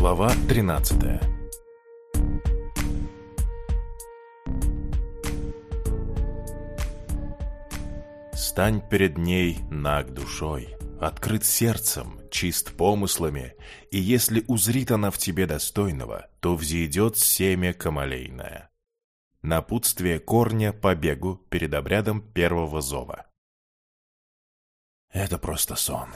Глава 13 Стань перед ней наг душой, открыт сердцем, чист помыслами, и если узрит она в тебе достойного, то взойдет семя камалейное. Напутствие корня побегу перед обрядом первого зова. Это просто сон.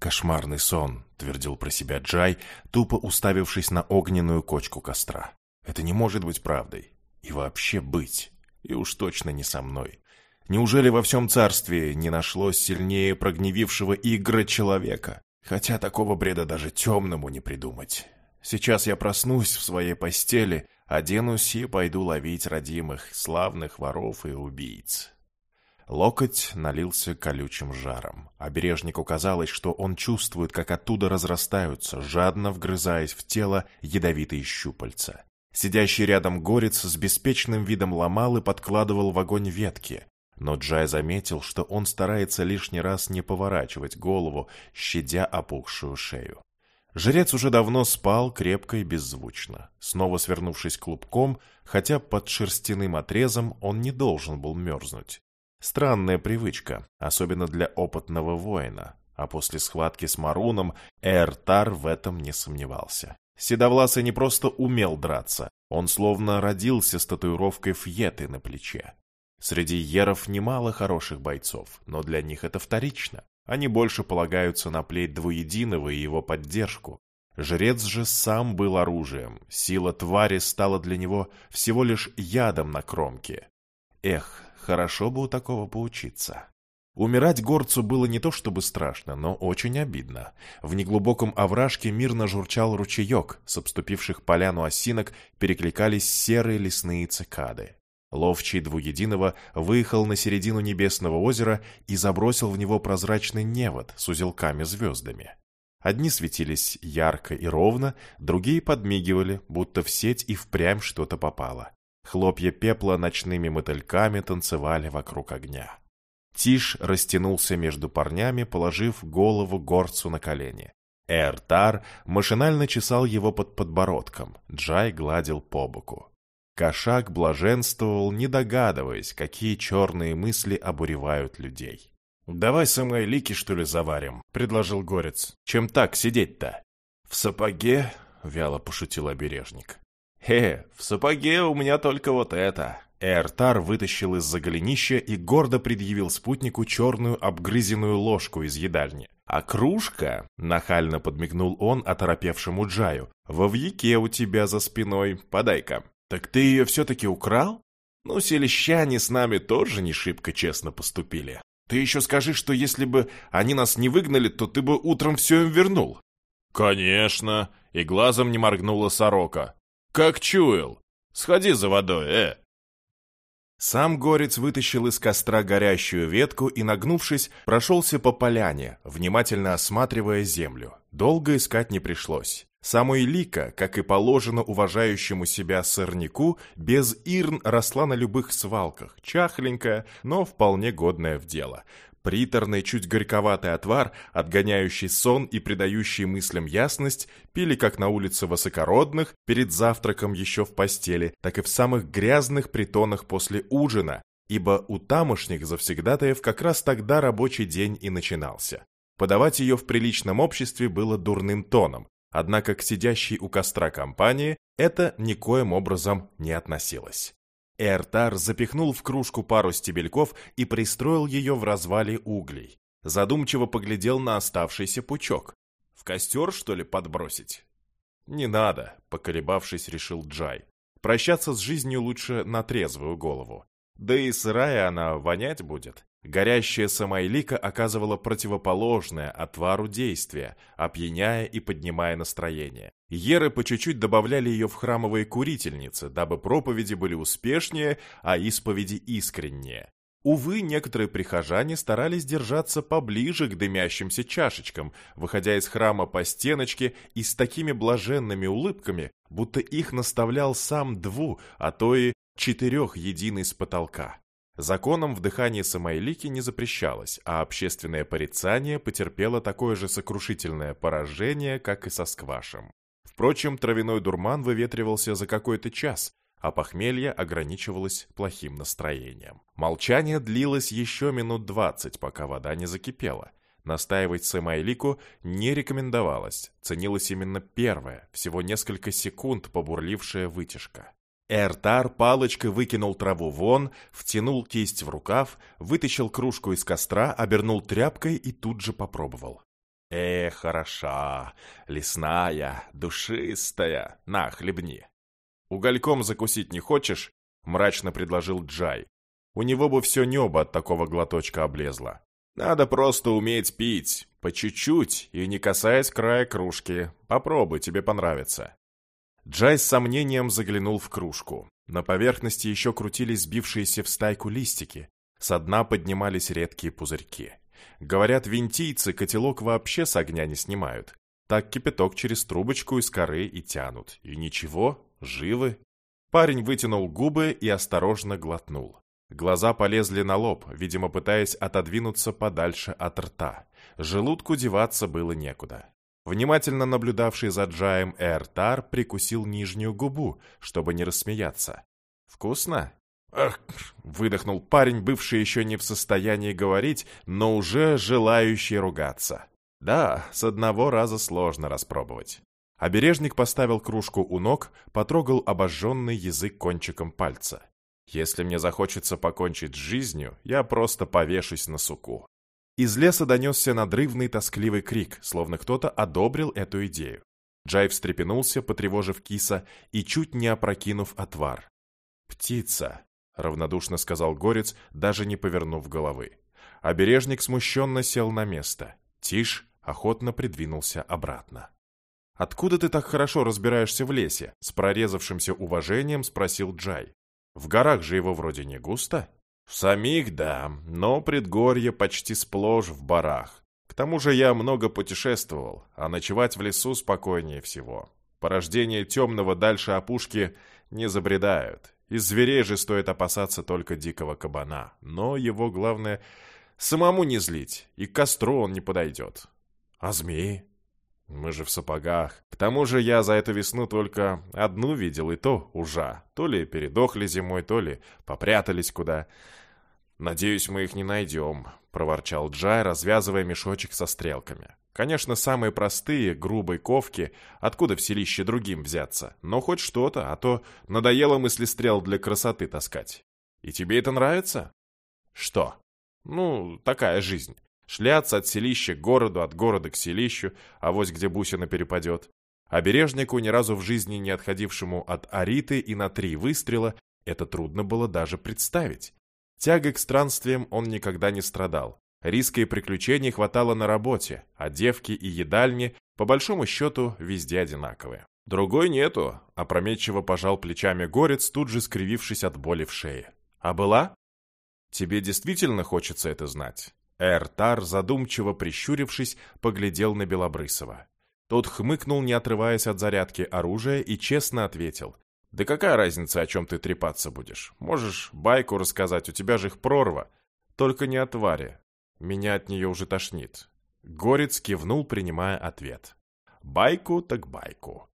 Кошмарный сон, твердил про себя Джай, тупо уставившись на огненную кочку костра. Это не может быть правдой. И вообще быть. И уж точно не со мной. Неужели во всем царстве не нашлось сильнее прогневившего игра человека? Хотя такого бреда даже темному не придумать. Сейчас я проснусь в своей постели, оденусь и пойду ловить родимых, славных воров и убийц. Локоть налился колючим жаром. Обережнику казалось, что он чувствует, как оттуда разрастаются, жадно вгрызаясь в тело ядовитые щупальца. Сидящий рядом горец с беспечным видом ломал и подкладывал в огонь ветки. Но Джай заметил, что он старается лишний раз не поворачивать голову, щадя опухшую шею. Жрец уже давно спал крепко и беззвучно, снова свернувшись клубком, хотя под шерстяным отрезом он не должен был мерзнуть. Странная привычка, особенно для опытного воина, а после схватки с Маруном Эртар в этом не сомневался. Седовласый не просто умел драться, он словно родился с татуировкой фьеты на плече. Среди еров немало хороших бойцов, но для них это вторично. Они больше полагаются на плеть двуединого и его поддержку. Жрец же сам был оружием, сила твари стала для него всего лишь ядом на кромке. Эх, хорошо бы у такого поучиться. Умирать горцу было не то чтобы страшно, но очень обидно. В неглубоком овражке мирно журчал ручеек, с обступивших поляну осинок перекликались серые лесные цикады. Ловчий двуединого выехал на середину небесного озера и забросил в него прозрачный невод с узелками-звездами. Одни светились ярко и ровно, другие подмигивали, будто в сеть и впрямь что-то попало. Хлопья пепла ночными мотыльками танцевали вокруг огня. Тиш растянулся между парнями, положив голову горцу на колени. Эртар машинально чесал его под подбородком, Джай гладил по боку. Кошак блаженствовал, не догадываясь, какие черные мысли обуревают людей. «Давай самой лики, что ли, заварим?» — предложил Горец. «Чем так сидеть-то?» «В сапоге?» — вяло пошутил обережник. «Хе, в сапоге у меня только вот это». Эртар вытащил из-за голенища и гордо предъявил спутнику черную обгрызенную ложку из едальни. «А кружка?» — нахально подмигнул он оторопевшему Джаю. «Во вьяке у тебя за спиной. Подай-ка». «Так ты ее все-таки украл?» «Ну, селищане с нами тоже не шибко честно поступили. Ты еще скажи, что если бы они нас не выгнали, то ты бы утром все им вернул». «Конечно!» — и глазом не моргнула сорока. «Как чуял! Сходи за водой, э!» Сам горец вытащил из костра горящую ветку и, нагнувшись, прошелся по поляне, внимательно осматривая землю. Долго искать не пришлось. Самой Лика, как и положено уважающему себя сорняку, без ирн росла на любых свалках, чахленькая, но вполне годная в дело. Приторный, чуть горьковатый отвар, отгоняющий сон и придающий мыслям ясность, пили как на улице высокородных, перед завтраком еще в постели, так и в самых грязных притонах после ужина, ибо у тамошних завсегдатаев как раз тогда рабочий день и начинался. Подавать ее в приличном обществе было дурным тоном, Однако к сидящей у костра компании это никоим образом не относилось. Эртар запихнул в кружку пару стебельков и пристроил ее в развале углей. Задумчиво поглядел на оставшийся пучок. «В костер, что ли, подбросить?» «Не надо», — поколебавшись, решил Джай. «Прощаться с жизнью лучше на трезвую голову. Да и сырая она вонять будет. Горящая самойлика оказывала противоположное отвару действие, опьяняя и поднимая настроение. Еры по чуть-чуть добавляли ее в храмовые курительницы, дабы проповеди были успешнее, а исповеди искреннее. Увы, некоторые прихожане старались держаться поближе к дымящимся чашечкам, выходя из храма по стеночке и с такими блаженными улыбками, будто их наставлял сам дву, а то и четырех единый с потолка. Законом вдыхание самойлики не запрещалось, а общественное порицание потерпело такое же сокрушительное поражение, как и со сквашем. Впрочем, травяной дурман выветривался за какой-то час, а похмелье ограничивалось плохим настроением. Молчание длилось еще минут двадцать, пока вода не закипела. Настаивать Сэмайлику не рекомендовалось, ценилась именно первая, всего несколько секунд побурлившая вытяжка. Эртар палочкой выкинул траву вон, втянул кисть в рукав, вытащил кружку из костра, обернул тряпкой и тут же попробовал. «Э, хороша, лесная, душистая, на, хлебни». «Угольком закусить не хочешь?» — мрачно предложил Джай. У него бы все небо от такого глоточка облезло. Надо просто уметь пить, по чуть-чуть и не касаясь края кружки. Попробуй, тебе понравится. Джай с сомнением заглянул в кружку. На поверхности еще крутились сбившиеся в стайку листики. Со дна поднимались редкие пузырьки. Говорят, винтийцы котелок вообще с огня не снимают. Так кипяток через трубочку из коры и тянут. И ничего, живы. Парень вытянул губы и осторожно глотнул. Глаза полезли на лоб, видимо, пытаясь отодвинуться подальше от рта. Желудку деваться было некуда. Внимательно наблюдавший за Джаем Эртар прикусил нижнюю губу, чтобы не рассмеяться. «Вкусно?» «Ах!» — выдохнул парень, бывший еще не в состоянии говорить, но уже желающий ругаться. «Да, с одного раза сложно распробовать». Обережник поставил кружку у ног, потрогал обожженный язык кончиком пальца. Если мне захочется покончить с жизнью, я просто повешусь на суку. Из леса донесся надрывный тоскливый крик, словно кто-то одобрил эту идею. Джай встрепенулся, потревожив киса и чуть не опрокинув отвар. «Птица», — равнодушно сказал Горец, даже не повернув головы. Обережник смущенно сел на место. Тиш охотно придвинулся обратно. «Откуда ты так хорошо разбираешься в лесе?» С прорезавшимся уважением спросил Джай. В горах же его вроде не густо. В самих, да, но предгорье почти сплошь в барах. К тому же я много путешествовал, а ночевать в лесу спокойнее всего. Порождения темного дальше опушки не забредают. Из зверей же стоит опасаться только дикого кабана. Но его главное самому не злить, и к костру он не подойдет. А змеи? Мы же в сапогах. К тому же я за эту весну только одну видел, и то ужа. То ли передохли зимой, то ли попрятались куда. Надеюсь, мы их не найдем, проворчал Джай, развязывая мешочек со стрелками. Конечно, самые простые, грубые ковки, откуда в селище другим взяться, но хоть что-то, а то надоело мысли стрел для красоты таскать. И тебе это нравится? Что? Ну, такая жизнь. Шляться от селища к городу, от города к селищу, а вось где бусина перепадет. Обережнику, ни разу в жизни не отходившему от Ариты и на три выстрела, это трудно было даже представить. Тягой к странствиям он никогда не страдал. Риска и приключений хватало на работе, а девки и едальни, по большому счету, везде одинаковые. Другой нету, опрометчиво пожал плечами горец, тут же скривившись от боли в шее. А была? Тебе действительно хочется это знать? Эртар, задумчиво прищурившись, поглядел на Белобрысова. Тот хмыкнул, не отрываясь от зарядки оружия, и честно ответил. «Да какая разница, о чем ты трепаться будешь? Можешь байку рассказать, у тебя же их прорва. Только не о твари. Меня от нее уже тошнит». Горец кивнул, принимая ответ. «Байку так байку».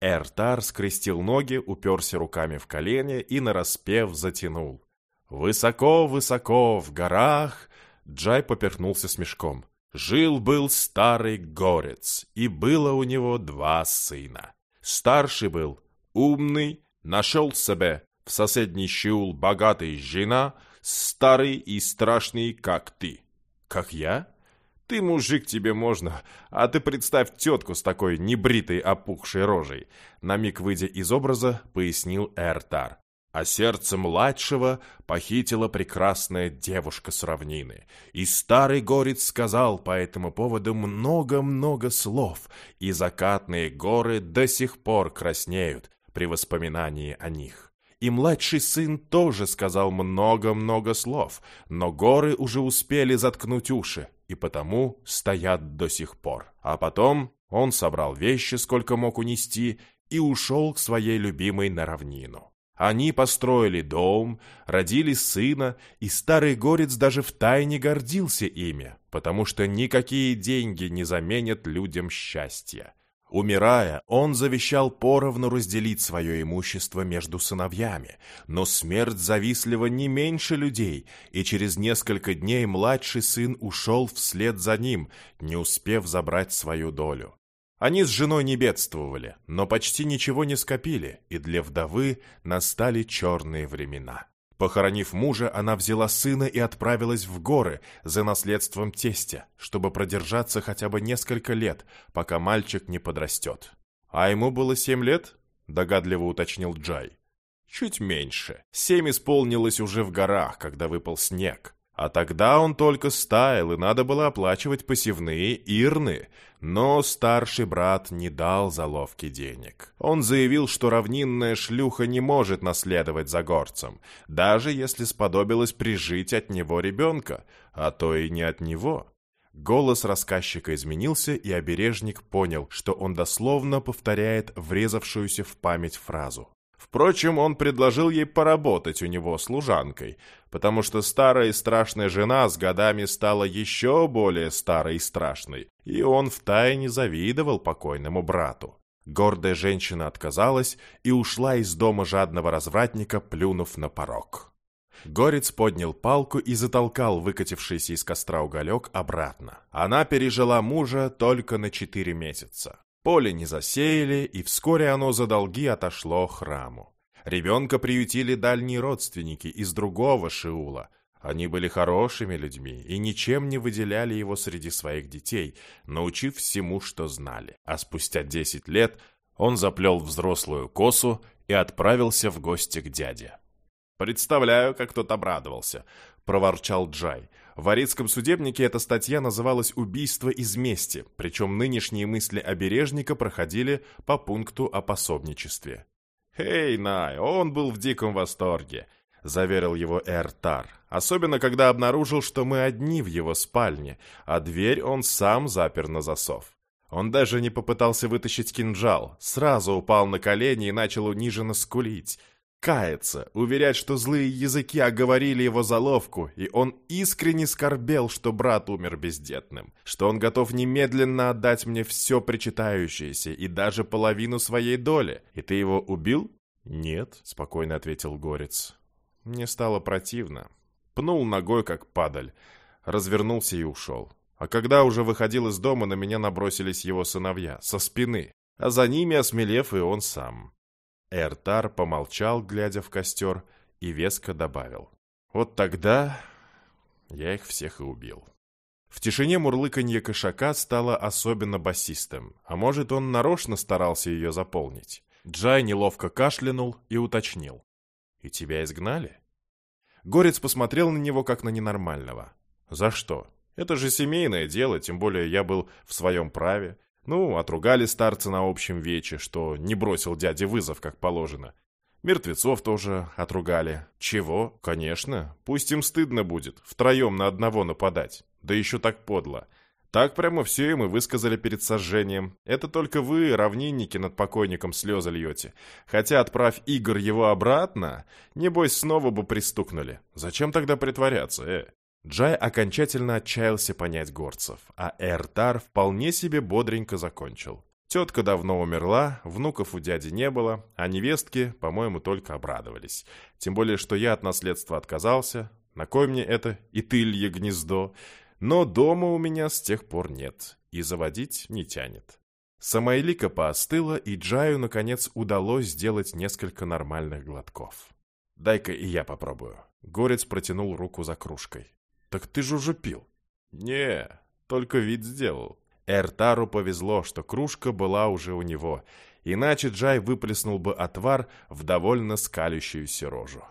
Эртар скрестил ноги, уперся руками в колени и нараспев затянул. «Высоко-высоко в горах Джай поперхнулся смешком. Жил-был старый горец, и было у него два сына. Старший был умный, нашел себе в соседний щул богатый жена, старый и страшный, как ты. Как я? Ты, мужик, тебе можно, а ты представь тетку с такой небритой опухшей рожей. На миг выйдя из образа, пояснил Эртар а сердце младшего похитила прекрасная девушка с равнины. И старый горец сказал по этому поводу много-много слов, и закатные горы до сих пор краснеют при воспоминании о них. И младший сын тоже сказал много-много слов, но горы уже успели заткнуть уши, и потому стоят до сих пор. А потом он собрал вещи, сколько мог унести, и ушел к своей любимой на равнину. Они построили дом, родили сына, и старый горец даже втайне гордился ими, потому что никакие деньги не заменят людям счастья. Умирая, он завещал поровну разделить свое имущество между сыновьями, но смерть завистлива не меньше людей, и через несколько дней младший сын ушел вслед за ним, не успев забрать свою долю. Они с женой не бедствовали, но почти ничего не скопили, и для вдовы настали черные времена. Похоронив мужа, она взяла сына и отправилась в горы за наследством тестя, чтобы продержаться хотя бы несколько лет, пока мальчик не подрастет. «А ему было семь лет?» – догадливо уточнил Джай. «Чуть меньше. Семь исполнилось уже в горах, когда выпал снег. А тогда он только стаял, и надо было оплачивать посевные ирны. Но старший брат не дал заловки денег. Он заявил, что равнинная шлюха не может наследовать за горцем, даже если сподобилось прижить от него ребенка, а то и не от него. Голос рассказчика изменился, и обережник понял, что он дословно повторяет врезавшуюся в память фразу. Впрочем, он предложил ей поработать у него служанкой, потому что старая и страшная жена с годами стала еще более старой и страшной, и он втайне завидовал покойному брату. Гордая женщина отказалась и ушла из дома жадного развратника, плюнув на порог. Горец поднял палку и затолкал выкатившийся из костра уголек обратно. Она пережила мужа только на четыре месяца. Поле не засеяли, и вскоре оно за долги отошло храму. Ребенка приютили дальние родственники из другого Шиула. Они были хорошими людьми и ничем не выделяли его среди своих детей, научив всему, что знали. А спустя десять лет он заплел взрослую косу и отправился в гости к дяде. «Представляю, как тот обрадовался», — проворчал Джай. В Арицком судебнике эта статья называлась «Убийство из мести», причем нынешние мысли обережника проходили по пункту о пособничестве. «Эй, Най, он был в диком восторге», — заверил его Эртар. «Особенно, когда обнаружил, что мы одни в его спальне, а дверь он сам запер на засов. Он даже не попытался вытащить кинжал, сразу упал на колени и начал униженно скулить каяться, уверять, что злые языки оговорили его заловку, и он искренне скорбел, что брат умер бездетным, что он готов немедленно отдать мне все причитающееся и даже половину своей доли. И ты его убил? Нет, спокойно ответил Горец. Мне стало противно. Пнул ногой, как падаль, развернулся и ушел. А когда уже выходил из дома, на меня набросились его сыновья, со спины, а за ними осмелев и он сам. Эртар помолчал, глядя в костер, и веско добавил. «Вот тогда я их всех и убил». В тишине мурлыканье кошака стало особенно басистым, а может, он нарочно старался ее заполнить. Джай неловко кашлянул и уточнил. «И тебя изгнали?» Горец посмотрел на него, как на ненормального. «За что? Это же семейное дело, тем более я был в своем праве. Ну, отругали старца на общем вече, что не бросил дяде вызов, как положено. Мертвецов тоже отругали. Чего? Конечно. Пусть им стыдно будет, втроем на одного нападать. Да еще так подло. Так прямо все им и высказали перед сожжением. Это только вы, равнинники, над покойником слезы льете. Хотя, отправь Игорь его обратно, небось, снова бы пристукнули. Зачем тогда притворяться, э? Джай окончательно отчаялся понять горцев, а Эртар вполне себе бодренько закончил. Тетка давно умерла, внуков у дяди не было, а невестки, по-моему, только обрадовались. Тем более, что я от наследства отказался. На кой мне это и тылье гнездо? Но дома у меня с тех пор нет, и заводить не тянет. Самойлика поостыла, и Джаю, наконец, удалось сделать несколько нормальных глотков. «Дай-ка и я попробую». Горец протянул руку за кружкой. «Так ты же уже пил». «Не, только вид сделал». Эртару повезло, что кружка была уже у него, иначе Джай выплеснул бы отвар в довольно скалящуюся рожу.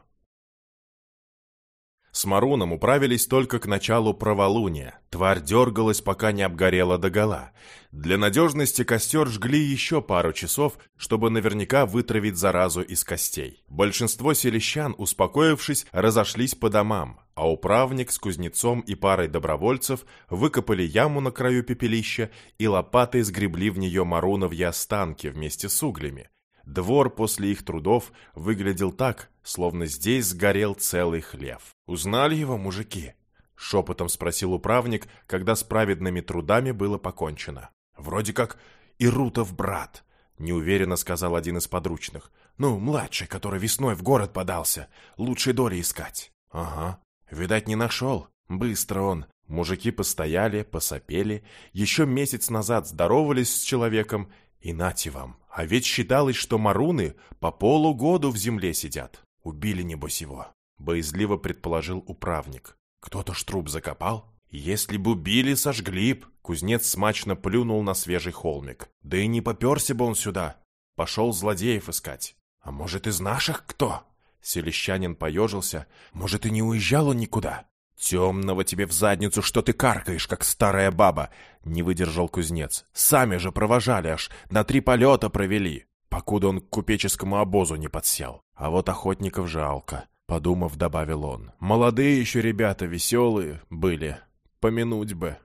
С Маруном управились только к началу праволуния. Тварь дергалась, пока не обгорела догола. Для надежности костер жгли еще пару часов, чтобы наверняка вытравить заразу из костей. Большинство селищан, успокоившись, разошлись по домам, а управник с кузнецом и парой добровольцев выкопали яму на краю пепелища и лопатой сгребли в нее Маруновьи останки вместе с углями. Двор после их трудов выглядел так, словно здесь сгорел целый хлев. «Узнали его мужики?» — шепотом спросил управник, когда с праведными трудами было покончено. «Вроде как Ирутов брат», — неуверенно сказал один из подручных. «Ну, младший, который весной в город подался. Лучшей доли искать». «Ага. Видать, не нашел. Быстро он. Мужики постояли, посопели, еще месяц назад здоровались с человеком, и нате вам. А ведь считалось, что маруны по полугоду в земле сидят. Убили, небось, его. Боязливо предположил управник. Кто-то ж труп закопал? Если бы убили, сожгли б. Кузнец смачно плюнул на свежий холмик. Да и не поперся бы он сюда. Пошел злодеев искать. А может, из наших кто? Селищанин поежился. Может, и не уезжал он никуда? «Темного тебе в задницу, что ты каркаешь, как старая баба!» — не выдержал кузнец. «Сами же провожали аж, на три полета провели, покуда он к купеческому обозу не подсел. А вот охотников жалко», — подумав, добавил он. «Молодые еще ребята, веселые были. Помянуть бы».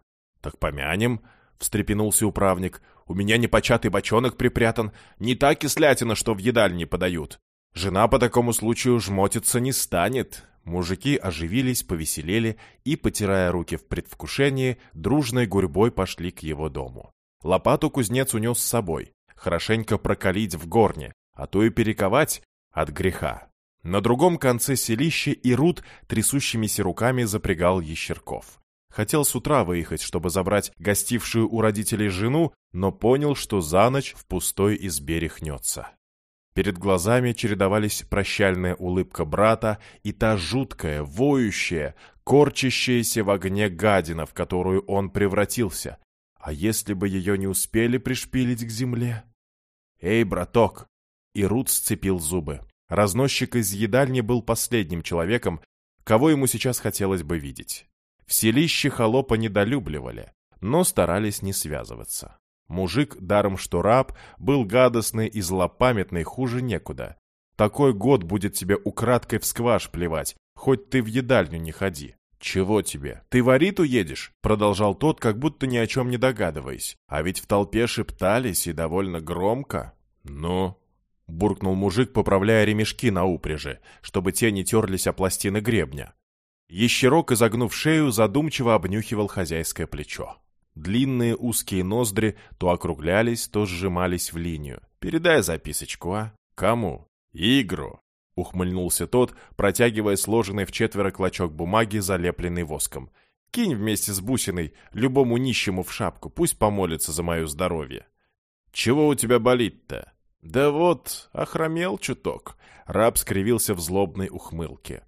«Так помянем», — встрепенулся управник. «У меня непочатый бочонок припрятан, не та кислятина, что в едальне подают. Жена по такому случаю жмотиться не станет. Мужики оживились, повеселели и, потирая руки в предвкушении, дружной гурьбой пошли к его дому. Лопату кузнец унес с собой, хорошенько прокалить в горне, а то и перековать от греха. На другом конце селища Ирут трясущимися руками запрягал Ещерков. Хотел с утра выехать, чтобы забрать гостившую у родителей жену, но понял, что за ночь в пустой избе рехнется. Перед глазами чередовались прощальная улыбка брата и та жуткая, воющая, корчащаяся в огне гадина, в которую он превратился. А если бы ее не успели пришпилить к земле? «Эй, браток!» И Рут сцепил зубы. Разносчик из едальни был последним человеком, кого ему сейчас хотелось бы видеть. В селище холопа недолюбливали, но старались не связываться. Мужик, даром что раб, был гадостный и злопамятный хуже некуда. Такой год будет тебе украдкой в скваж плевать, хоть ты в едальню не ходи. «Чего тебе? Ты в Ариту едешь?» Продолжал тот, как будто ни о чем не догадываясь. А ведь в толпе шептались и довольно громко. «Ну?» Буркнул мужик, поправляя ремешки на упряжи, чтобы те не терлись о пластины гребня. Ещерок, изогнув шею, задумчиво обнюхивал хозяйское плечо. Длинные узкие ноздри то округлялись, то сжимались в линию. «Передай записочку, а? Кому? Игру!» Ухмыльнулся тот, протягивая сложенный в четверо клочок бумаги, залепленный воском. «Кинь вместе с бусиной любому нищему в шапку, пусть помолится за мое здоровье». «Чего у тебя болит-то?» «Да вот, охромел чуток». Раб скривился в злобной ухмылке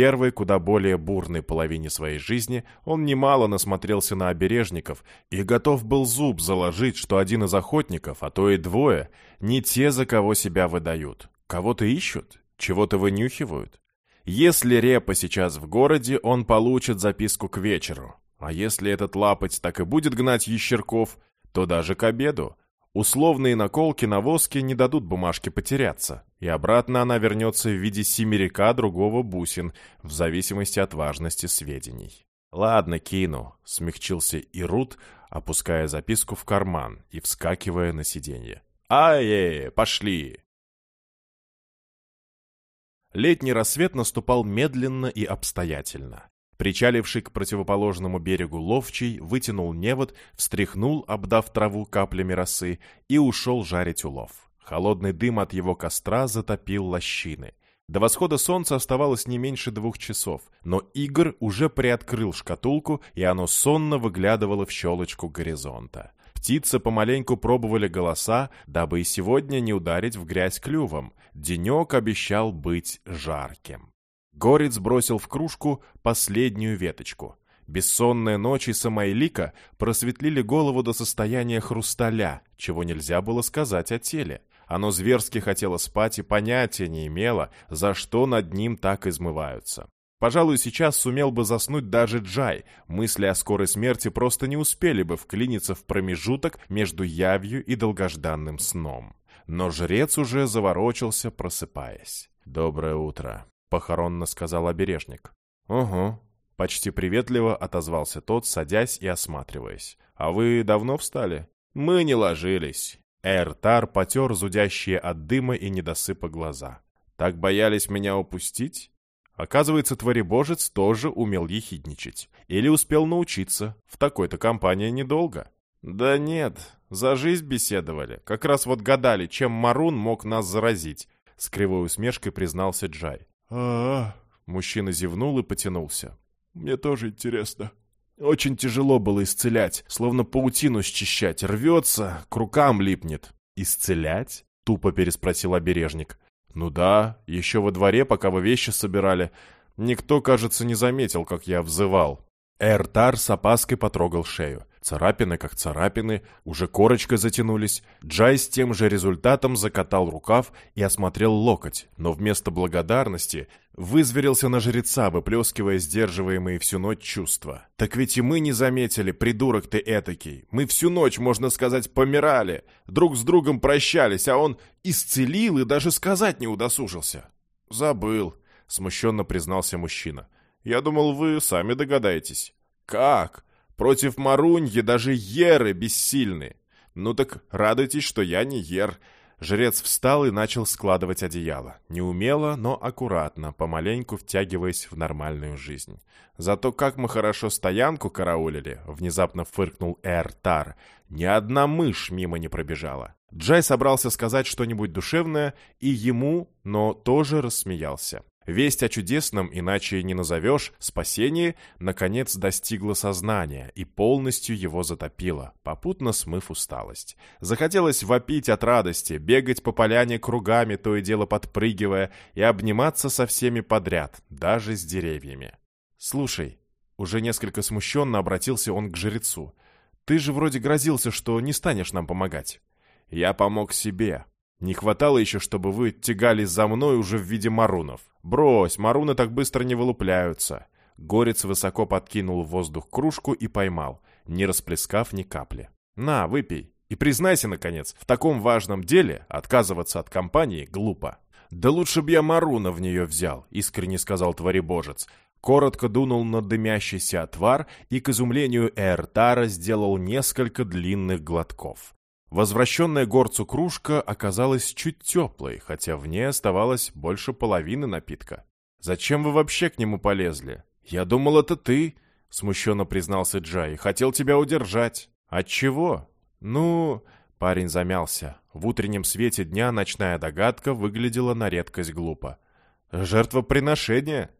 первой, куда более бурной половине своей жизни он немало насмотрелся на обережников и готов был зуб заложить, что один из охотников, а то и двое, не те, за кого себя выдают. Кого-то ищут, чего-то вынюхивают. Если Репа сейчас в городе, он получит записку к вечеру. А если этот лапоть так и будет гнать ящерков, то даже к обеду. Условные наколки на воске не дадут бумажке потеряться, и обратно она вернется в виде семерика другого бусин, в зависимости от важности сведений. «Ладно, кину», — смягчился Ирут, опуская записку в карман и вскакивая на сиденье. «Ай, пошли!» Летний рассвет наступал медленно и обстоятельно. Причаливший к противоположному берегу ловчий вытянул невод, встряхнул, обдав траву каплями росы, и ушел жарить улов. Холодный дым от его костра затопил лощины. До восхода солнца оставалось не меньше двух часов, но Игорь уже приоткрыл шкатулку, и оно сонно выглядывало в щелочку горизонта. Птицы помаленьку пробовали голоса, дабы и сегодня не ударить в грязь клювом. Денек обещал быть жарким. Горец бросил в кружку последнюю веточку. Бессонные ночи Самойлика просветлили голову до состояния хрусталя, чего нельзя было сказать о теле. Оно зверски хотело спать и понятия не имело, за что над ним так измываются. Пожалуй, сейчас сумел бы заснуть даже Джай, мысли о скорой смерти просто не успели бы вклиниться в промежуток между явью и долгожданным сном. Но жрец уже заворочился, просыпаясь. «Доброе утро», похоронно сказал обережник. «Угу», — почти приветливо отозвался тот, садясь и осматриваясь. «А вы давно встали?» «Мы не ложились». Эртар потер зудящие от дыма и недосыпа глаза. «Так боялись меня упустить?» Оказывается, творебожец тоже умел ехидничать. Или успел научиться. В такой-то компании недолго. «Да нет», За жизнь беседовали. Как раз вот гадали, чем Марун мог нас заразить. С кривой усмешкой признался Джай. А. Мужчина зевнул и потянулся. «Мне тоже интересно». Очень тяжело было исцелять, словно паутину счищать. Рвется, к рукам липнет. «Исцелять?» — тупо переспросил обережник. «Ну да, еще во дворе, пока вы вещи собирали. Никто, кажется, не заметил, как я взывал». Эртар с опаской потрогал шею. Царапины как царапины, уже корочкой затянулись. Джай с тем же результатом закатал рукав и осмотрел локоть, но вместо благодарности вызверился на жреца, выплескивая сдерживаемые всю ночь чувства. «Так ведь и мы не заметили, придурок ты этакий. Мы всю ночь, можно сказать, помирали. Друг с другом прощались, а он исцелил и даже сказать не удосужился». «Забыл», — смущенно признался мужчина. «Я думал, вы сами догадаетесь». «Как?» Против Маруньи даже Еры бессильны. Ну так радуйтесь, что я не Ер. Жрец встал и начал складывать одеяло. Неумело, но аккуратно, помаленьку втягиваясь в нормальную жизнь. Зато как мы хорошо стоянку караулили, внезапно фыркнул Эртар. Ни одна мышь мимо не пробежала. Джай собрался сказать что-нибудь душевное, и ему, но тоже рассмеялся. Весть о чудесном, иначе не назовешь, спасении, наконец достигла сознания и полностью его затопила, попутно смыв усталость. Захотелось вопить от радости, бегать по поляне кругами, то и дело подпрыгивая, и обниматься со всеми подряд, даже с деревьями. «Слушай», уже несколько смущенно обратился он к жрецу, «ты же вроде грозился, что не станешь нам помогать». «Я помог себе», не хватало еще, чтобы вы тягались за мной уже в виде марунов. Брось, маруны так быстро не вылупляются. Горец высоко подкинул в воздух кружку и поймал, не расплескав ни капли. На, выпей. И признайся, наконец, в таком важном деле отказываться от компании глупо. «Да лучше б я Маруна в нее взял», — искренне сказал творебожец. Коротко дунул на дымящийся отвар и, к изумлению Эртара, сделал несколько длинных глотков. Возвращенная горцу кружка оказалась чуть теплой, хотя в ней оставалось больше половины напитка. «Зачем вы вообще к нему полезли?» «Я думал, это ты», — смущенно признался Джай. «Хотел тебя удержать». «Отчего?» «Ну...» — парень замялся. В утреннем свете дня ночная догадка выглядела на редкость глупо. «Жертвоприношение?»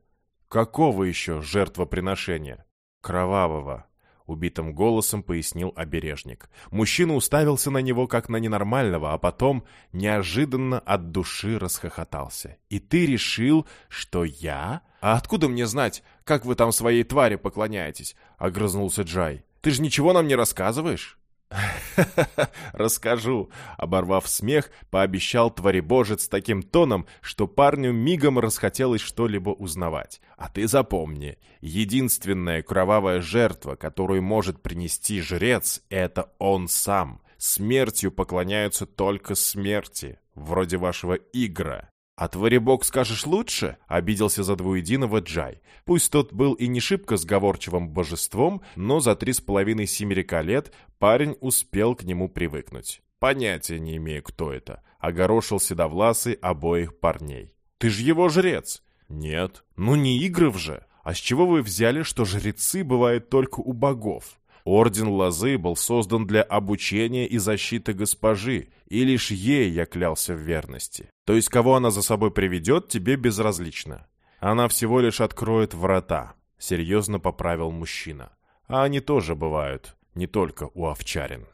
«Какого еще жертвоприношения?» «Кровавого», убитым голосом пояснил обережник. Мужчина уставился на него как на ненормального, а потом неожиданно от души расхохотался. «И ты решил, что я? А откуда мне знать, как вы там своей твари поклоняетесь?» — огрызнулся Джай. «Ты же ничего нам не рассказываешь?» расскажу!» Оборвав смех, пообещал творебожец таким тоном, что парню мигом расхотелось что-либо узнавать. «А ты запомни, единственная кровавая жертва, которую может принести жрец, это он сам. Смертью поклоняются только смерти, вроде вашего Игра. «А Творебок скажешь лучше?» — обиделся за двуединого Джай. Пусть тот был и не шибко сговорчивым божеством, но за три с половиной семерика лет парень успел к нему привыкнуть. Понятия не имею, кто это. Огорошил седовласый обоих парней. «Ты же его жрец!» «Нет». «Ну не Игров же! А с чего вы взяли, что жрецы бывают только у богов?» Орден Лозы был создан для обучения и защиты госпожи, и лишь ей я клялся в верности. То есть, кого она за собой приведет, тебе безразлично. Она всего лишь откроет врата, — серьезно поправил мужчина. А они тоже бывают, не только у овчарин.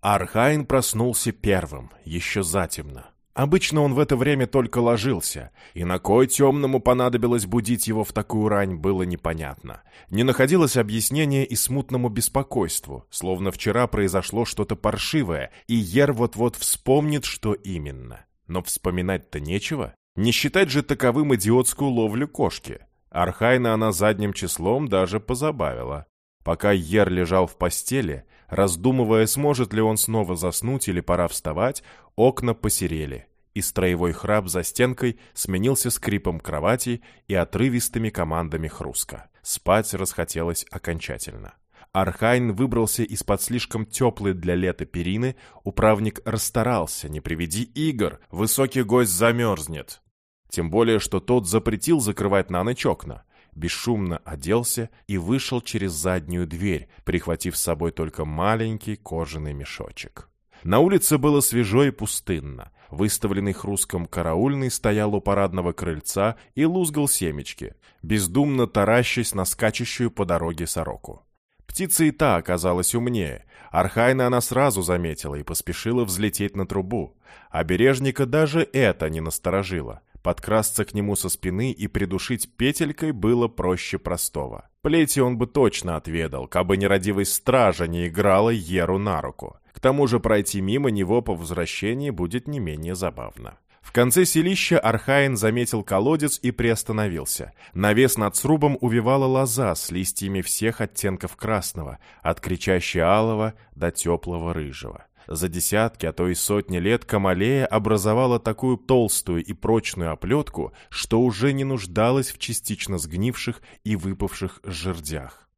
Архайн проснулся первым, еще затемно. Обычно он в это время только ложился, и на кой темному понадобилось будить его в такую рань, было непонятно. Не находилось объяснения и смутному беспокойству, словно вчера произошло что-то паршивое, и йер вот-вот вспомнит, что именно. Но вспоминать-то нечего. Не считать же таковым идиотскую ловлю кошки. Архайна она задним числом даже позабавила. Пока йер лежал в постели, раздумывая, сможет ли он снова заснуть или пора вставать, окна посерели и строевой храп за стенкой сменился скрипом кровати и отрывистыми командами Хруска. Спать расхотелось окончательно. Архайн выбрался из-под слишком теплой для лета перины, управник расстарался, не приведи Иггр, высокий гость замерзнет. Тем более, что тот запретил закрывать на ночь окна. бесшумно оделся и вышел через заднюю дверь, прихватив с собой только маленький кожаный мешочек. На улице было свежо и пустынно. Выставленный Хруском караульный стоял у парадного крыльца и лузгал семечки, бездумно таращась на скачущую по дороге сороку. Птица и та оказалась умнее. Архайна она сразу заметила и поспешила взлететь на трубу. А бережника даже это не насторожило. Подкрасться к нему со спины и придушить петелькой было проще простого. Плети он бы точно отведал, кабы нерадивой стража не играла Еру на руку. К тому же пройти мимо него по возвращении будет не менее забавно. В конце селища Архаин заметил колодец и приостановился. Навес над срубом увивала лоза с листьями всех оттенков красного, от кричащей алого до теплого рыжего. За десятки, а то и сотни лет Камалея образовала такую толстую и прочную оплетку, что уже не нуждалась в частично сгнивших и выпавших жердях.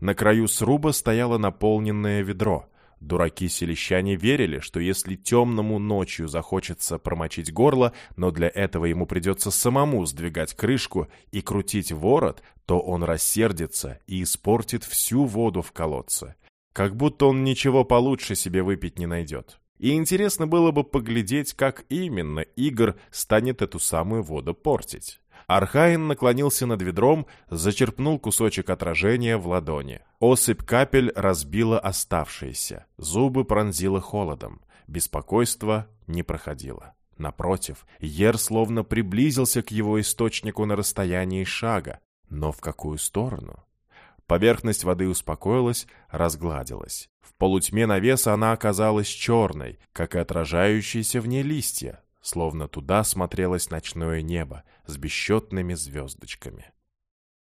На краю сруба стояло наполненное ведро — Дураки-селищане верили, что если темному ночью захочется промочить горло, но для этого ему придется самому сдвигать крышку и крутить ворот, то он рассердится и испортит всю воду в колодце. Как будто он ничего получше себе выпить не найдет. И интересно было бы поглядеть, как именно Игорь станет эту самую воду портить. Архаин наклонился над ведром, зачерпнул кусочек отражения в ладони. Осыпь капель разбила оставшиеся, зубы пронзило холодом. Беспокойство не проходило. Напротив, Ер словно приблизился к его источнику на расстоянии шага. Но в какую сторону? Поверхность воды успокоилась, разгладилась. В полутьме навеса она оказалась черной, как и отражающиеся в ней листья, словно туда смотрелось ночное небо с бесчетными звездочками.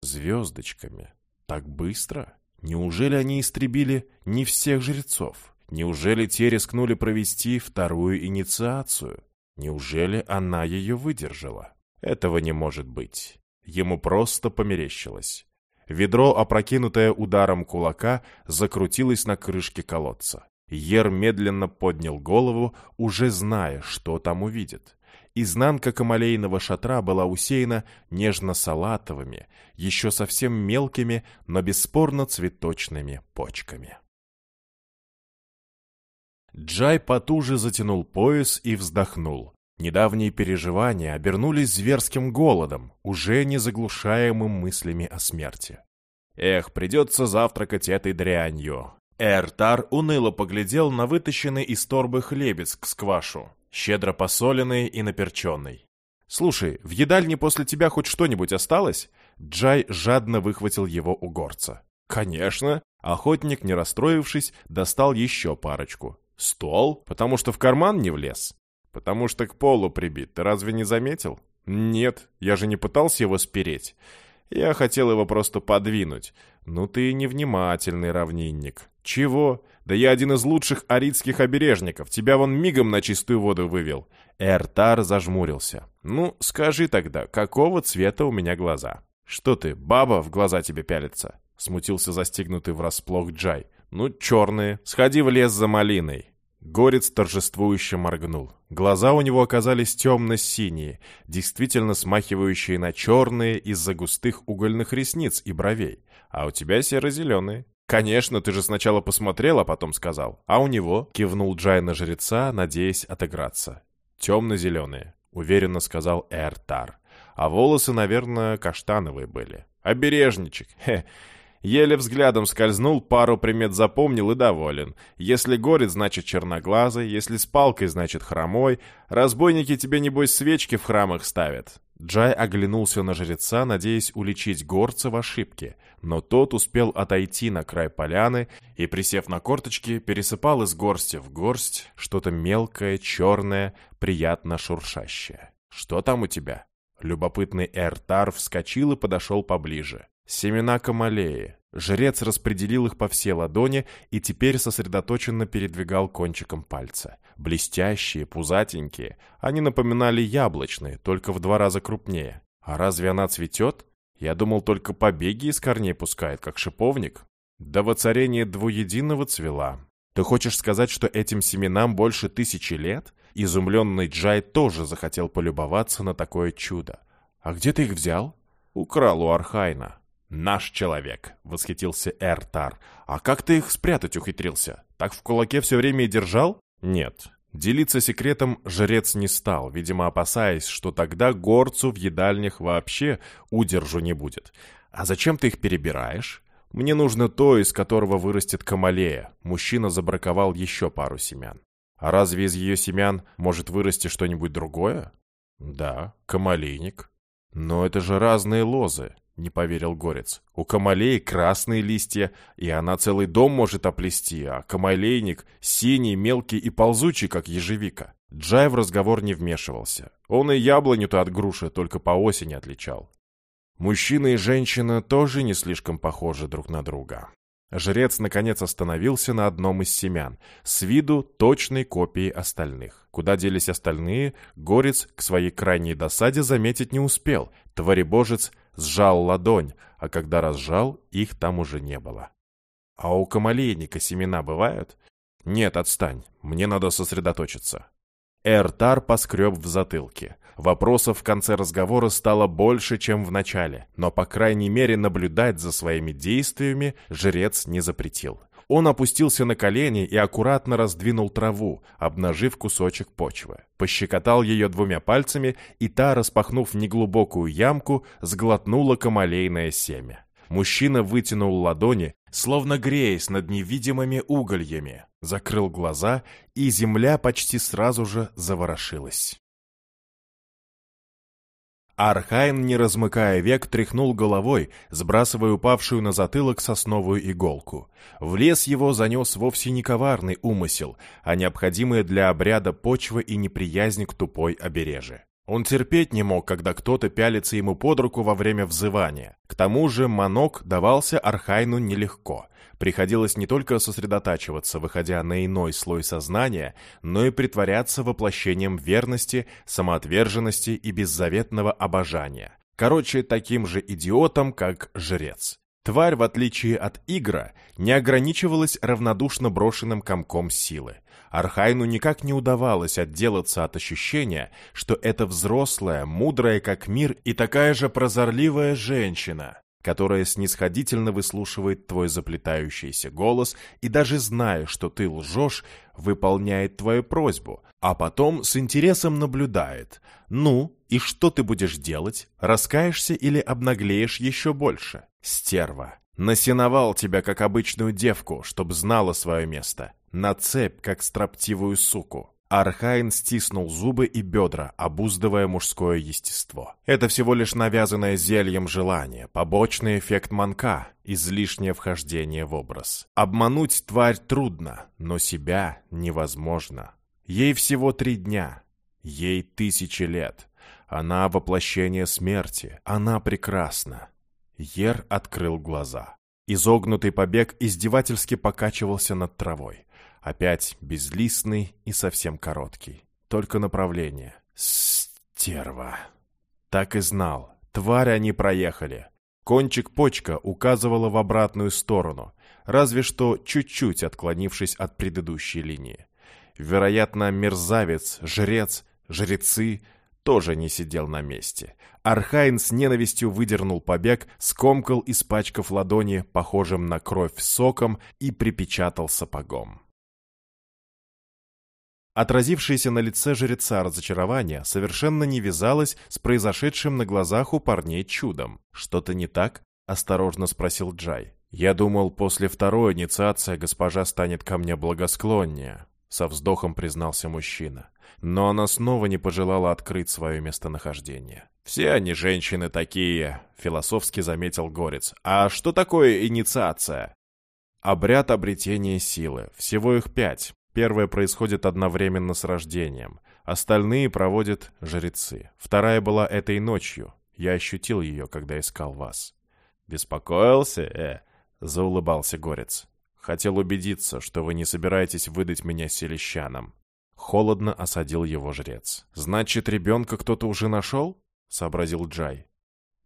Звездочками? Так быстро? Неужели они истребили не всех жрецов? Неужели те рискнули провести вторую инициацию? Неужели она ее выдержала? Этого не может быть. Ему просто померещилось. Ведро, опрокинутое ударом кулака, закрутилось на крышке колодца. Ер медленно поднял голову, уже зная, что там увидит. Изнанка камалейного шатра была усеяна нежно-салатовыми, еще совсем мелкими, но бесспорно цветочными почками. Джай потуже затянул пояс и вздохнул. Недавние переживания обернулись зверским голодом, уже не заглушаемым мыслями о смерти. «Эх, придется завтракать этой дрянью», Эртар уныло поглядел на вытащенный из торбы хлебец к сквашу, щедро посоленный и наперченный. «Слушай, в едальне после тебя хоть что-нибудь осталось?» Джай жадно выхватил его у горца. «Конечно!» Охотник, не расстроившись, достал еще парочку. «Стол? Потому что в карман не влез?» «Потому что к полу прибит, ты разве не заметил?» «Нет, я же не пытался его спереть. Я хотел его просто подвинуть. Ну ты невнимательный равнинник. Чего? Да я один из лучших аридских обережников. Тебя вон мигом на чистую воду вывел. Эртар зажмурился. Ну, скажи тогда, какого цвета у меня глаза? Что ты, баба в глаза тебе пялится? Смутился застигнутый врасплох Джай. Ну, черные. Сходи в лес за малиной. Горец торжествующе моргнул. Глаза у него оказались темно-синие, действительно смахивающие на черные из-за густых угольных ресниц и бровей. А у тебя серо-зеленые. «Конечно, ты же сначала посмотрел, а потом сказал. А у него?» — кивнул Джай на жреца, надеясь отыграться. «Темно-зеленые», — уверенно сказал Эртар. «А волосы, наверное, каштановые были. Обережничек. Хе, Еле взглядом скользнул, пару примет запомнил и доволен. Если горит, значит черноглазый, если с палкой, значит хромой. Разбойники тебе, небось, свечки в храмах ставят. Джай оглянулся на жреца, надеясь уличить горца в ошибке, но тот успел отойти на край поляны и, присев на корточки, пересыпал из горсти в горсть что-то мелкое, черное, приятно шуршащее. «Что там у тебя?» Любопытный Эртар вскочил и подошел поближе. Семена камалеи. Жрец распределил их по всей ладони и теперь сосредоточенно передвигал кончиком пальца. Блестящие, пузатенькие. Они напоминали яблочные, только в два раза крупнее. А разве она цветет? Я думал, только побеги из корней пускает, как шиповник. До воцарения двуединого цвела. Ты хочешь сказать, что этим семенам больше тысячи лет? Изумленный Джай тоже захотел полюбоваться на такое чудо. А где ты их взял? Украл у Архайна. «Наш человек», — восхитился Эртар. «А как ты их спрятать ухитрился? Так в кулаке все время и держал?» «Нет». Делиться секретом жрец не стал, видимо, опасаясь, что тогда горцу в едальнях вообще удержу не будет. «А зачем ты их перебираешь?» «Мне нужно то, из которого вырастет камалея». Мужчина забраковал еще пару семян. «А разве из ее семян может вырасти что-нибудь другое?» «Да, камалейник». «Но это же разные лозы не поверил Горец. «У камалеи красные листья, и она целый дом может оплести, а камалейник синий, мелкий и ползучий, как ежевика». Джай в разговор не вмешивался. Он и яблоню-то от груши только по осени отличал. Мужчина и женщина тоже не слишком похожи друг на друга. Жрец, наконец, остановился на одном из семян, с виду точной копией остальных. Куда делись остальные, Горец к своей крайней досаде заметить не успел. Творебожец сжал ладонь, а когда разжал, их там уже не было. «А у камалейника семена бывают?» «Нет, отстань, мне надо сосредоточиться». Эртар поскреб в затылке. Вопросов в конце разговора стало больше, чем в начале, но, по крайней мере, наблюдать за своими действиями жрец не запретил. Он опустился на колени и аккуратно раздвинул траву, обнажив кусочек почвы. Пощекотал ее двумя пальцами, и та, распахнув неглубокую ямку, сглотнула камалейное семя. Мужчина вытянул ладони, словно греясь над невидимыми угольями, закрыл глаза, и земля почти сразу же заворошилась. Архайн, не размыкая век, тряхнул головой, сбрасывая упавшую на затылок сосновую иголку. В лес его занес вовсе не коварный умысел, а необходимая для обряда почва и неприязнь к тупой обереже. Он терпеть не мог, когда кто-то пялится ему под руку во время взывания. К тому же манок давался Архайну нелегко. Приходилось не только сосредотачиваться, выходя на иной слой сознания, но и притворяться воплощением верности, самоотверженности и беззаветного обожания. Короче, таким же идиотом, как жрец. Тварь, в отличие от Игра, не ограничивалась равнодушно брошенным комком силы. Архайну никак не удавалось отделаться от ощущения, что это взрослая, мудрая как мир и такая же прозорливая женщина, которая снисходительно выслушивает твой заплетающийся голос и даже зная, что ты лжешь, выполняет твою просьбу, а потом с интересом наблюдает. Ну, и что ты будешь делать? Раскаешься или обнаглеешь еще больше? Стерва. Изнасиловала тебя, как обычную девку, чтоб знала свое место. На цепь, как строптивую суку. Архайн стиснул зубы и бедра, обуздывая мужское естество. Это всего лишь навязанное зельем желание, побочный эффект манка, излишнее вхождение в образ. Обмануть тварь трудно, но себя невозможно. Ей всего три дня, ей тысячи лет. Она воплощение смерти, она прекрасна. Ер открыл глаза. Изогнутый побег издевательски покачивался над травой. Опять безлистный и совсем короткий. Только направление. Стерва. Так и знал. Тварь они проехали. Кончик почка указывала в обратную сторону, разве что чуть-чуть отклонившись от предыдущей линии. Вероятно, мерзавец, жрец, жрецы тоже не сидел на месте. Архайн с ненавистью выдернул побег, скомкал, испачкав ладони, похожим на кровь соком, и припечатал сапогом. Отразившееся на лице жреца разочарование совершенно не вязалось с произошедшим на глазах у парней чудом. «Что-то не так?» – осторожно спросил Джай. «Я думал, после второй инициации госпожа станет ко мне благосклоннее», – со вздохом признался мужчина. Но она снова не пожелала открыть свое местонахождение. «Все они женщины такие», — философски заметил Горец. «А что такое инициация?» Обряд обретения силы. Всего их пять. Первая происходит одновременно с рождением. Остальные проводят жрецы. Вторая была этой ночью. Я ощутил ее, когда искал вас. «Беспокоился, э?» — заулыбался Горец. «Хотел убедиться, что вы не собираетесь выдать меня селищанам». Холодно осадил его жрец. «Значит, ребенка кто-то уже нашел?» — сообразил Джай.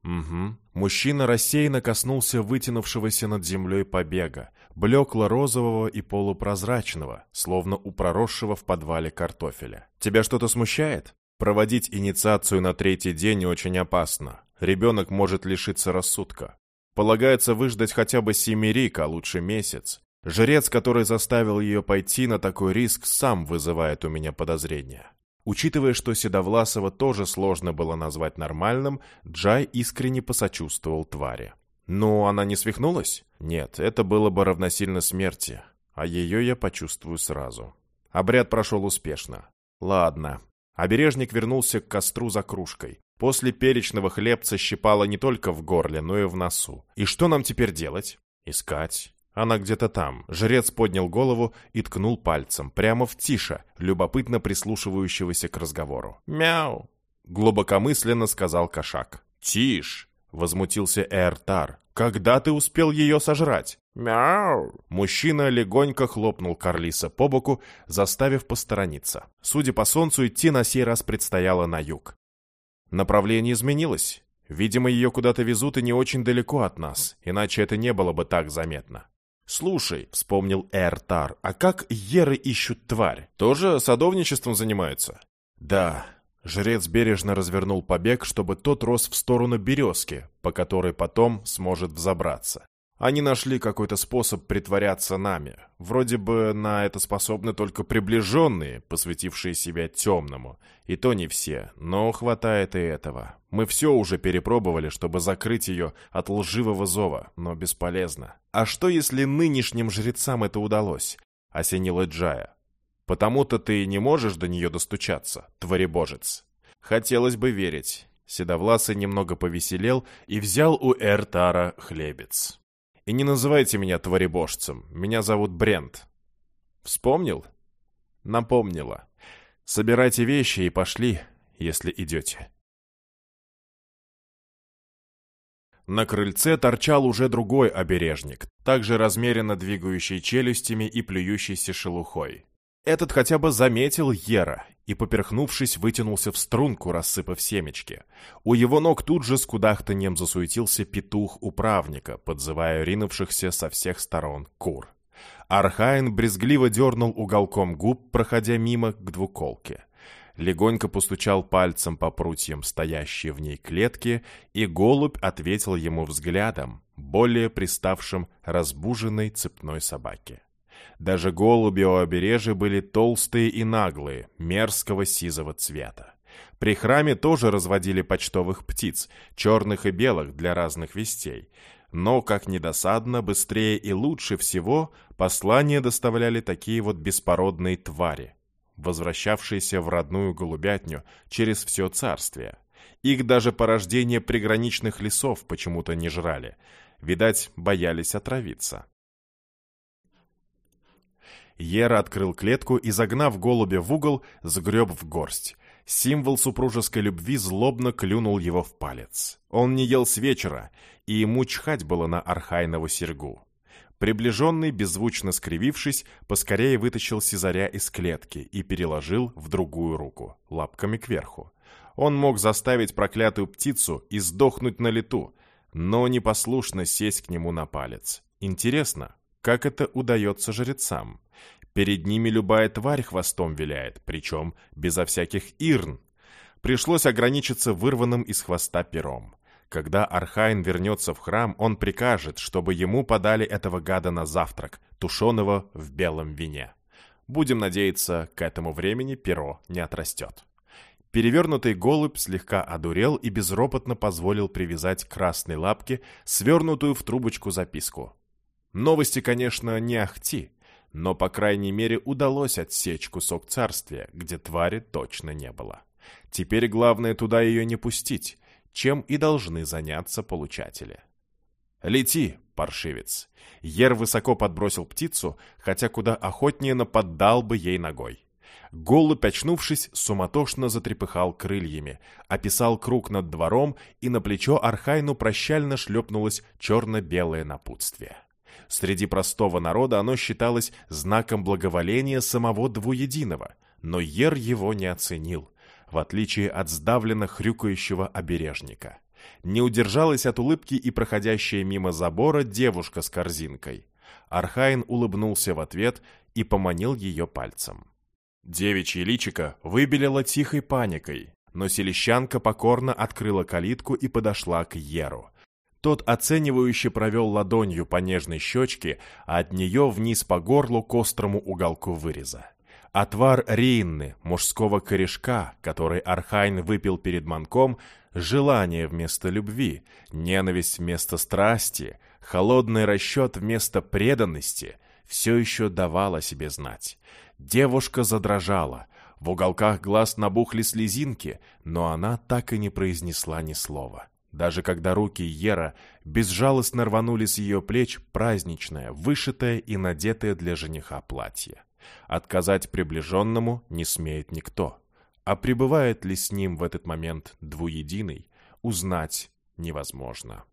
Угу. Мужчина рассеянно коснулся вытянувшегося над землей побега, блекло-розового и полупрозрачного, словно у проросшего в подвале картофеля. «Тебя что-то смущает?» «Проводить инициацию на третий день очень опасно. ребенок может лишиться рассудка. Полагается выждать хотя бы семерик, а лучше месяц. Жрец, который заставил ее пойти на такой риск, сам вызывает у меня подозрения. Учитывая, что Седовласова тоже сложно было назвать нормальным, Джай искренне посочувствовал твари. Ну, она не свихнулась? Нет, это было бы равносильно смерти, а ее я почувствую сразу. Обряд прошел успешно. Ладно. Обережник вернулся к костру за кружкой. После перечного хлебца щипало не только в горле, но и в носу. И что нам теперь делать? Искать. Она где-то там. Жрец поднял голову и ткнул пальцем, прямо в Тиша, любопытно прислушивающегося к разговору. «Мяу!» — глубокомысленно сказал кошак. «Тишь!» — возмутился Эртар. «Когда ты успел ее сожрать?» «Мяу!» Мужчина легонько хлопнул Карлиса по боку, заставив посторониться. Судя по солнцу, идти на сей раз предстояло на юг. Направление изменилось. Видимо, ее куда-то везут и не очень далеко от нас, иначе это не было бы так заметно. «Слушай», — вспомнил Эртар, — «а как еры ищут тварь? Тоже садовничеством занимаются?» «Да». Жрец бережно развернул побег, чтобы тот рос в сторону березки, по которой потом сможет взобраться. Они нашли какой-то способ притворяться нами. Вроде бы на это способны только приближенные, посвятившие себя темному. И то не все, но хватает и этого. Мы все уже перепробовали, чтобы закрыть ее от лживого зова, но бесполезно. А что, если нынешним жрецам это удалось? Осенила Джая. Потому-то ты не можешь до нее достучаться, творебожец. Хотелось бы верить. Седовласый немного повеселел и взял у Эртара хлебец. И не называйте меня творебожцем. Меня зовут Брент. Вспомнил? Напомнила. Собирайте вещи и пошли, если идете. На крыльце торчал уже другой обережник, также размеренно двигающий челюстями и плюющийся шелухой. Этот хотя бы заметил Ера и, поперхнувшись, вытянулся в струнку, рассыпав семечки. У его ног тут же с кудахтаньем засуетился петух управника, подзывая ринувшихся со всех сторон кур. Архайн брезгливо дернул уголком губ, проходя мимо к двуколке. Легонько постучал пальцем по прутьям стоящей в ней клетки, и голубь ответил ему взглядом, более приставшим разбуженной цепной собаке. Даже голуби у обережья были толстые и наглые, мерзкого сизого цвета. При храме тоже разводили почтовых птиц, черных и белых для разных вестей. Но, как недосадно, быстрее и лучше всего послания доставляли такие вот беспородные твари, возвращавшиеся в родную голубятню через все царствие. Их даже порождение приграничных лесов почему-то не жрали. Видать, боялись отравиться. Ера открыл клетку и, загнав голубя в угол, сгреб в горсть. Символ супружеской любви злобно клюнул его в палец. Он не ел с вечера, и ему чхать было на архайнову серьгу. Приближенный, беззвучно скривившись, поскорее вытащил Сизаря из клетки и переложил в другую руку, лапками кверху. Он мог заставить проклятую птицу и сдохнуть на лету, но непослушно сесть к нему на палец. Интересно, как это удается жрецам? Перед ними любая тварь хвостом виляет, причем безо всяких ирн. Пришлось ограничиться вырванным из хвоста пером. Когда Архайн вернется в храм, он прикажет, чтобы ему подали этого гада на завтрак, тушеного в белом вине. Будем надеяться, к этому времени перо не отрастет. Перевернутый голубь слегка одурел и безропотно позволил привязать к красной лапке свернутую в трубочку записку. Новости, конечно, не ахти, но, по крайней мере, удалось отсечь кусок царствия, где твари точно не было. Теперь главное туда ее не пустить, чем и должны заняться получатели. «Лети, паршивец!» Ер высоко подбросил птицу, хотя куда охотнее нападал бы ей ногой. Голубь, очнувшись, суматошно затрепыхал крыльями, описал круг над двором, и на плечо Архайну прощально шлепнулось черно-белое напутствие. Среди простого народа оно считалось знаком благоволения самого двуединого, но Ер его не оценил, в отличие от сдавленно хрюкающего обережника. Не удержалась от улыбки и проходящая мимо забора девушка с корзинкой. Архайн улыбнулся в ответ и поманил ее пальцем. Девичье личико выбелило тихой паникой. но селищанка покорно открыла калитку и подошла к Еру. Тот оценивающе провел ладонью по нежной щечке, а от нее вниз по горлу к острому уголку выреза. Отвар Ринны, мужского корешка, который Архайн выпил перед манком, желание вместо любви, ненависть вместо страсти, холодный расчет вместо преданности, все еще давало себе знать. Девушка задрожала, в уголках глаз набухли слезинки, но она так и не произнесла ни слова. Даже когда руки Ера безжалостно рванули с ее плеч праздничное, вышитое и надетое для жениха платье. Отказать приближенному не смеет никто. А пребывает ли с ним в этот момент двуединый, узнать невозможно.